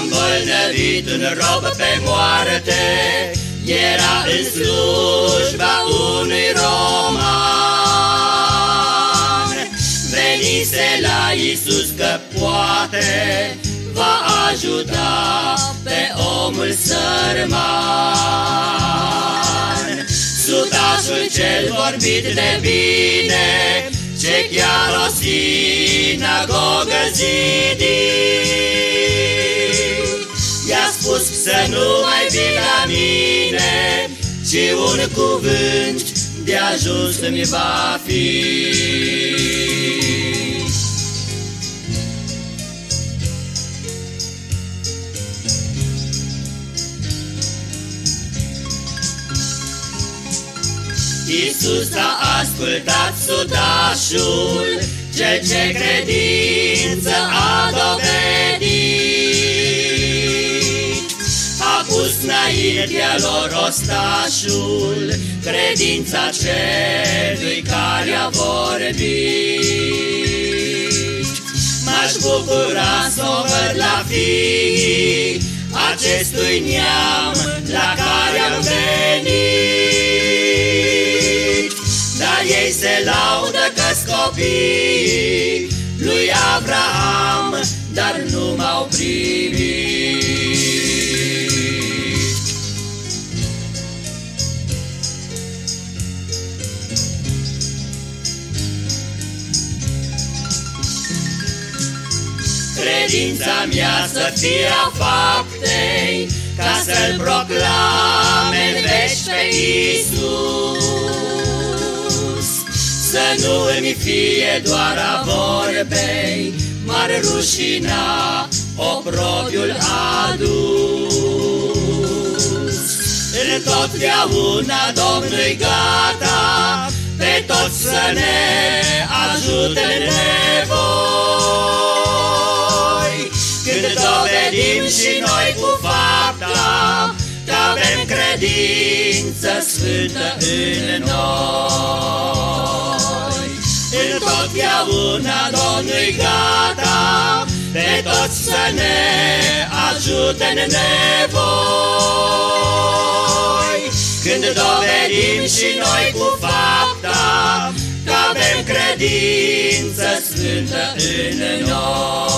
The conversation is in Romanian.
îmbolnăvit un rob pe moarte, era în slujba unui roman. Venise la Iisus că poate va ajuta pe omul sărman. Sutașul cel vorbit de bine, ce chiar o sinagogă zidit, spus să nu mai vii la mine, Ci un cuvânt de ajuns mi va fi. Iisus a ascultat sudașul, Cel ce credință înaintea lor ostașul, credința celui care a vorbit. M-aș bucura să o văd la fi acestui neam la care am venit. Dar ei se laudă că copii lui Abraham, dar nu m-au primit. Credința mea să fie a faptei, Ca să-L proclame în veci pe Iisus. Să nu îmi fie doar a vorbei, M-ar rușina oprobiul adus. În totdeauna Domnului gata, Pe toți să ne ajute în dovedim și noi cu fapta Că avem credință sfântă în noi. Întotdeauna Domnul gata Pe toți să ne ajute în nevoi. Când dovedim și noi cu fapta Că avem credință sfântă în noi